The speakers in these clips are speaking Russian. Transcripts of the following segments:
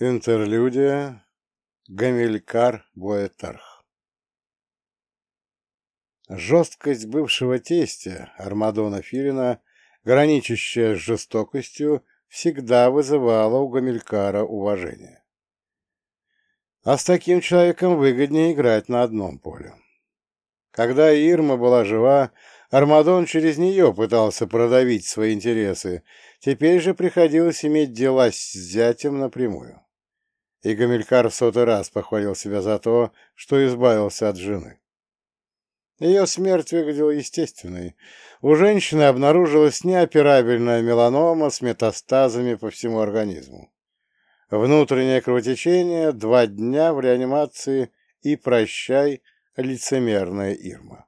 Интерлюдия. Гамилькар Буэтарх. Жесткость бывшего тестя Армадона Филина, граничащая с жестокостью, всегда вызывала у Гамилькара уважение. А с таким человеком выгоднее играть на одном поле. Когда Ирма была жива, Армадон через нее пытался продавить свои интересы, теперь же приходилось иметь дела с зятем напрямую. И Гамилькар в сотый раз похвалил себя за то, что избавился от жены. Ее смерть выглядела естественной. У женщины обнаружилась неоперабельная меланома с метастазами по всему организму. Внутреннее кровотечение, два дня в реанимации и прощай, лицемерная Ирма.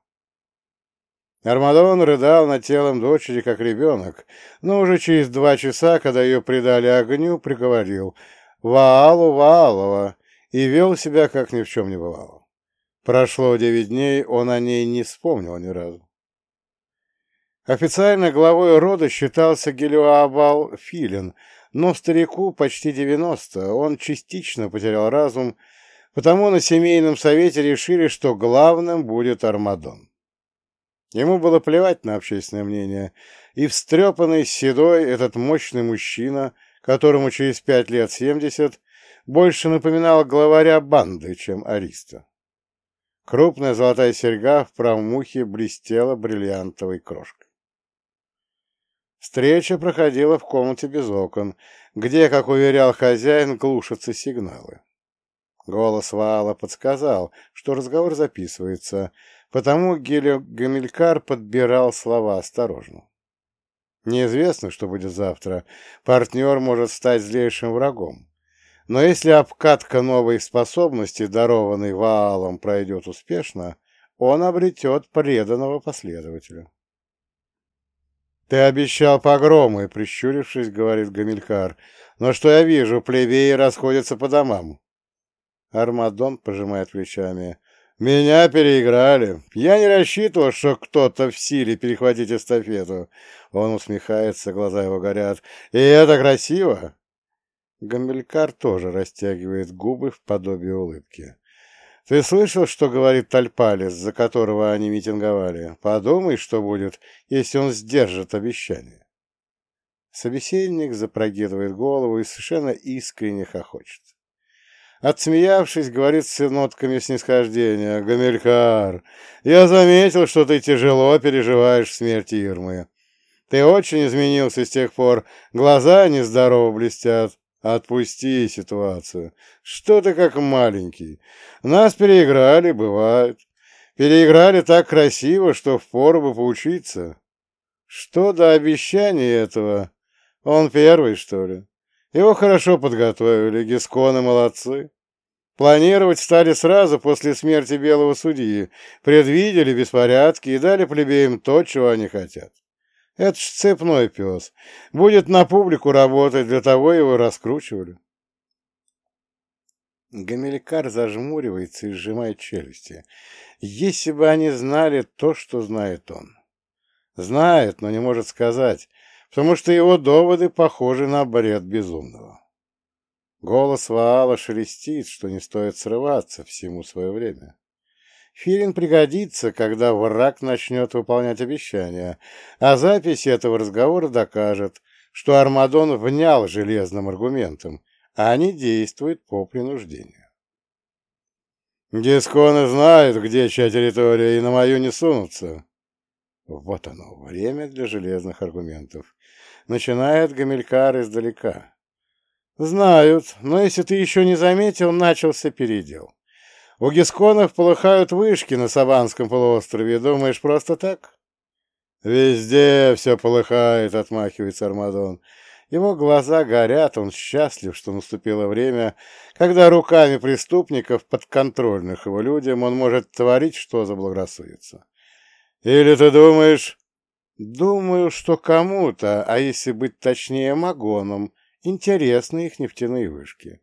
Армадон рыдал над телом дочери, как ребенок, но уже через два часа, когда ее предали огню, приговорил «Ваалу Ваалова» и вел себя, как ни в чем не бывало. Прошло девять дней, он о ней не вспомнил ни разу. Официально главой рода считался Гелиоабал Филин, но старику почти девяносто, он частично потерял разум, потому на семейном совете решили, что главным будет Армадон. Ему было плевать на общественное мнение, и встрепанный, седой, этот мощный мужчина, которому через пять лет семьдесят, больше напоминал главаря банды, чем ариста. Крупная золотая серьга в правом ухе блестела бриллиантовой крошкой. Встреча проходила в комнате без окон, где, как уверял хозяин, глушатся сигналы. Голос Ваала подсказал, что разговор записывается, потому Гелио Гамилькар подбирал слова осторожно. Неизвестно, что будет завтра. Партнер может стать злейшим врагом. Но если обкатка новой способности, дарованной Ваалом, пройдет успешно, он обретет преданного последователя. «Ты обещал погромы», — прищурившись, говорит Гамилькар. «Но что я вижу, плебеи расходятся по домам». Армадон пожимает плечами. «Меня переиграли. Я не рассчитывал, что кто-то в силе перехватить эстафету». Он усмехается, глаза его горят. «И это красиво!» Гамбелькар тоже растягивает губы в подобие улыбки. «Ты слышал, что говорит Тальпалис, за которого они митинговали? Подумай, что будет, если он сдержит обещание». Собеседник запрогидывает голову и совершенно искренне хохочет. Отсмеявшись, говорит с нотками снисхождения. «Гамилькар, я заметил, что ты тяжело переживаешь смерть Ирмы. Ты очень изменился с тех пор, глаза нездорово блестят. Отпусти ситуацию. Что ты как маленький? Нас переиграли, бывает. Переиграли так красиво, что впору бы поучиться. Что до обещания этого? Он первый, что ли? Его хорошо подготовили, гисконы молодцы. Планировать стали сразу после смерти белого судьи, предвидели беспорядки и дали плебеям то, чего они хотят. Это ж цепной пес. Будет на публику работать, для того его раскручивали. Гамилькар зажмуривается и сжимает челюсти. Если бы они знали то, что знает он. Знает, но не может сказать, потому что его доводы похожи на бред безумного. Голос Ваала шелестит, что не стоит срываться всему свое время. Филин пригодится, когда враг начнет выполнять обещания, а запись этого разговора докажет, что Армадон внял железным аргументам, а не действует по принуждению. Дисконы знают, где чья территория, и на мою не сунутся. Вот оно, время для железных аргументов. Начинает Гамилькар издалека. Знают, но если ты еще не заметил, начался передел. У гисконов полыхают вышки на Саванском полуострове. Думаешь, просто так? Везде все полыхает, отмахивается Армадон. Его глаза горят, он счастлив, что наступило время, когда руками преступников, подконтрольных его людям, он может творить, что заблагорассудится. Или ты думаешь... Думаю, что кому-то, а если быть точнее Магоном, интересны их нефтяные вышки.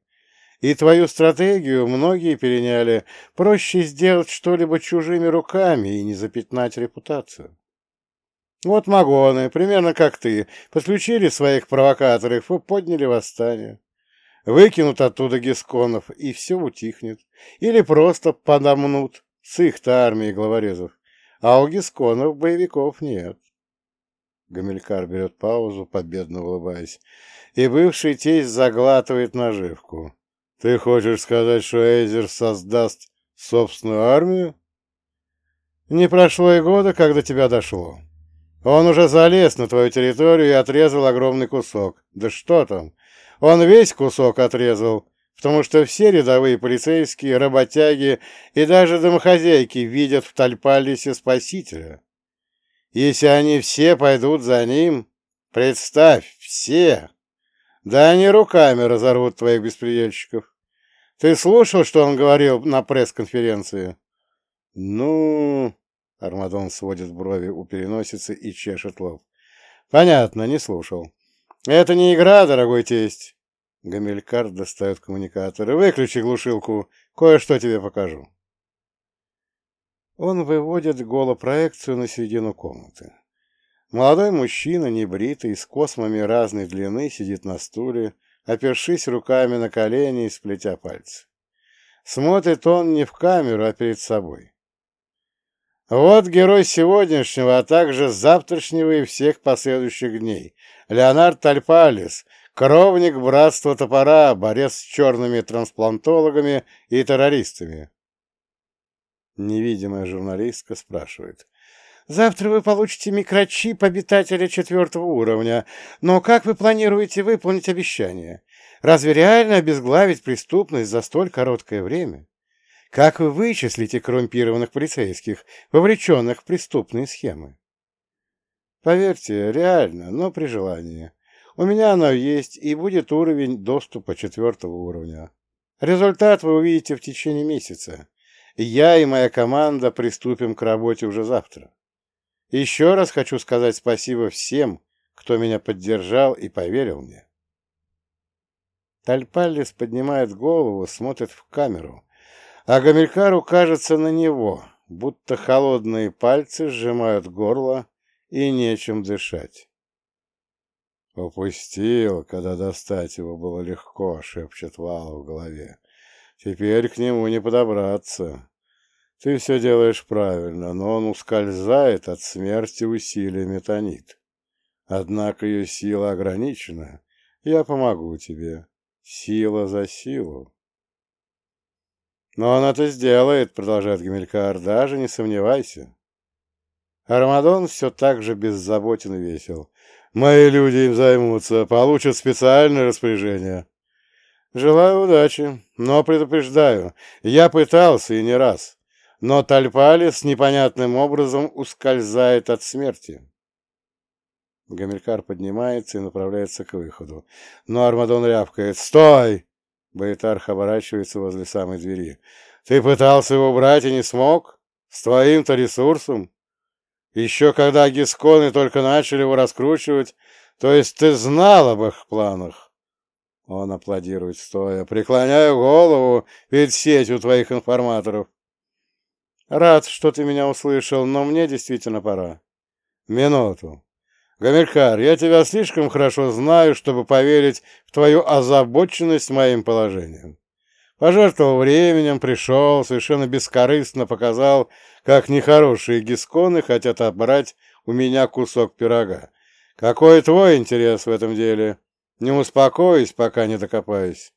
И твою стратегию многие переняли. Проще сделать что-либо чужими руками и не запятнать репутацию. Вот магоны, примерно как ты, подключили своих провокаторов и подняли восстание. выкинут оттуда гисконов, и все утихнет. Или просто подомнут с их-то армией главорезов. А у гисконов боевиков нет. Гамилькар берет паузу, победно улыбаясь, и бывший тесть заглатывает наживку. «Ты хочешь сказать, что Эйзер создаст собственную армию?» «Не прошло и года, как до тебя дошло. Он уже залез на твою территорию и отрезал огромный кусок. Да что там? Он весь кусок отрезал, потому что все рядовые полицейские, работяги и даже домохозяйки видят в Тальпалисе спасителя. Если они все пойдут за ним, представь, все, да они руками разорвут твоих беспредельщиков. Ты слушал, что он говорил на пресс-конференции? Ну, Армадон сводит брови у переносицы и чешет лоб. Понятно, не слушал. Это не игра, дорогой тесть. Гамилькар достает коммуникатор. Выключи глушилку, кое-что тебе покажу. Он выводит голопроекцию на середину комнаты. Молодой мужчина, небритый, с космами разной длины, сидит на стуле, опершись руками на колени и сплетя пальцы. Смотрит он не в камеру, а перед собой. Вот герой сегодняшнего, а также завтрашнего и всех последующих дней. Леонард Тальпалис, кровник братства топора, борец с черными трансплантологами и террористами. Невидимая журналистка спрашивает. «Завтра вы получите микрочип обитателя четвертого уровня, но как вы планируете выполнить обещание? Разве реально обезглавить преступность за столь короткое время? Как вы вычислите коррумпированных полицейских, вовлеченных в преступные схемы?» «Поверьте, реально, но при желании. У меня оно есть, и будет уровень доступа четвертого уровня. Результат вы увидите в течение месяца я и моя команда приступим к работе уже завтра. Еще раз хочу сказать спасибо всем, кто меня поддержал и поверил мне. Тальпаллис поднимает голову, смотрит в камеру, а Гамилькару кажется на него, будто холодные пальцы сжимают горло и нечем дышать. «Упустил, когда достать его было легко», — шепчет Вала в голове. Теперь к нему не подобраться. Ты все делаешь правильно, но он ускользает от смерти усилиями тонит. Однако ее сила ограничена. Я помогу тебе. Сила за силу. Но он это сделает, продолжает Гамилькар, даже не сомневайся. Армадон все так же беззаботен и весел. Мои люди им займутся, получат специальное распоряжение. Желаю удачи, но предупреждаю, я пытался и не раз, но Тальпалис непонятным образом ускользает от смерти. Гамилькар поднимается и направляется к выходу, но Армадон рявкает «Стой!» Баэтарх оборачивается возле самой двери. «Ты пытался его убрать и не смог? С твоим-то ресурсом? Еще когда гисконы только начали его раскручивать, то есть ты знал об их планах?» Он аплодирует стоя. «Преклоняю голову перед сетью твоих информаторов». «Рад, что ты меня услышал, но мне действительно пора». «Минуту. Гамилькар, я тебя слишком хорошо знаю, чтобы поверить в твою озабоченность моим положением. Пожертвовал временем, пришел, совершенно бескорыстно показал, как нехорошие гисконы хотят отбрать у меня кусок пирога. Какой твой интерес в этом деле?» Не успокоюсь, пока не докопаюсь.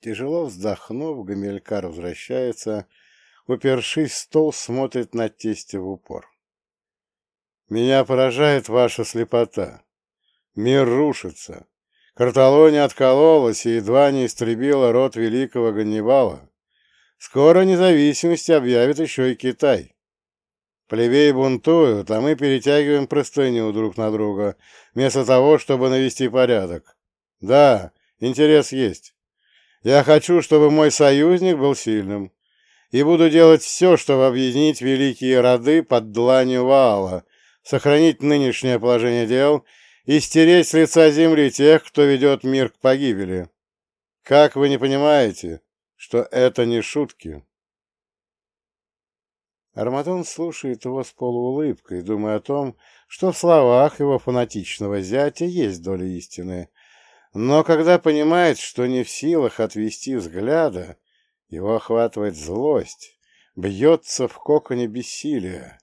Тяжело вздохнув, Гамилькар возвращается, упершись в стол, смотрит на тесте в упор. Меня поражает ваша слепота. Мир рушится. Карталония откололась и едва не истребила род великого Ганнибала. Скоро независимость объявит еще и Китай. Плебеи бунтуют, а мы перетягиваем простыню друг на друга, вместо того, чтобы навести порядок. Да, интерес есть. Я хочу, чтобы мой союзник был сильным. И буду делать все, чтобы объединить великие роды под дланью Ваала, сохранить нынешнее положение дел и стереть с лица земли тех, кто ведет мир к погибели. Как вы не понимаете, что это не шутки?» Арматон слушает его с полуулыбкой, думая о том, что в словах его фанатичного зятя есть доля истины. Но когда понимает, что не в силах отвести взгляда, его охватывает злость, бьется в коконе бессилия.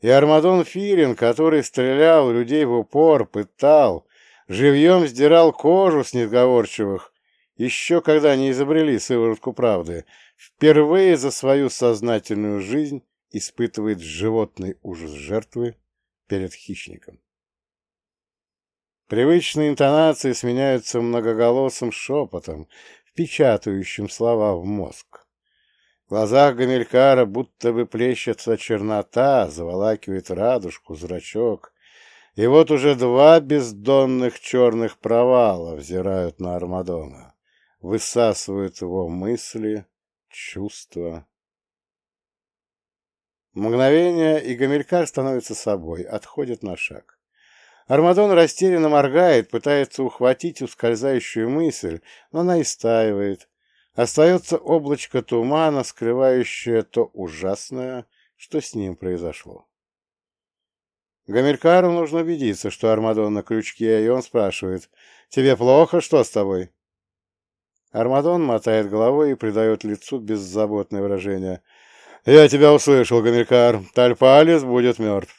И Армадон Филин, который стрелял людей в упор, пытал, живьем сдирал кожу с несговорчивых, еще когда не изобрели сыворотку правды, впервые за свою сознательную жизнь испытывает животный ужас жертвы перед хищником. Привычные интонации сменяются многоголосым шепотом, впечатывающим слова в мозг. В глазах Гамилькара будто бы плещется чернота, заволакивает радужку, зрачок. И вот уже два бездонных черных провала взирают на Армадона, высасывают его мысли, чувства. Мгновение, и Гамилькар становится собой, отходит на шаг. Армадон растерянно моргает, пытается ухватить ускользающую мысль, но она истаивает. Остается облачко тумана, скрывающее то ужасное, что с ним произошло. Гамилькару нужно убедиться, что Армадон на крючке, и он спрашивает, «Тебе плохо? Что с тобой?» Армадон мотает головой и придает лицу беззаботное выражение. «Я тебя услышал, Гамилькар. Тальпалис будет мертв».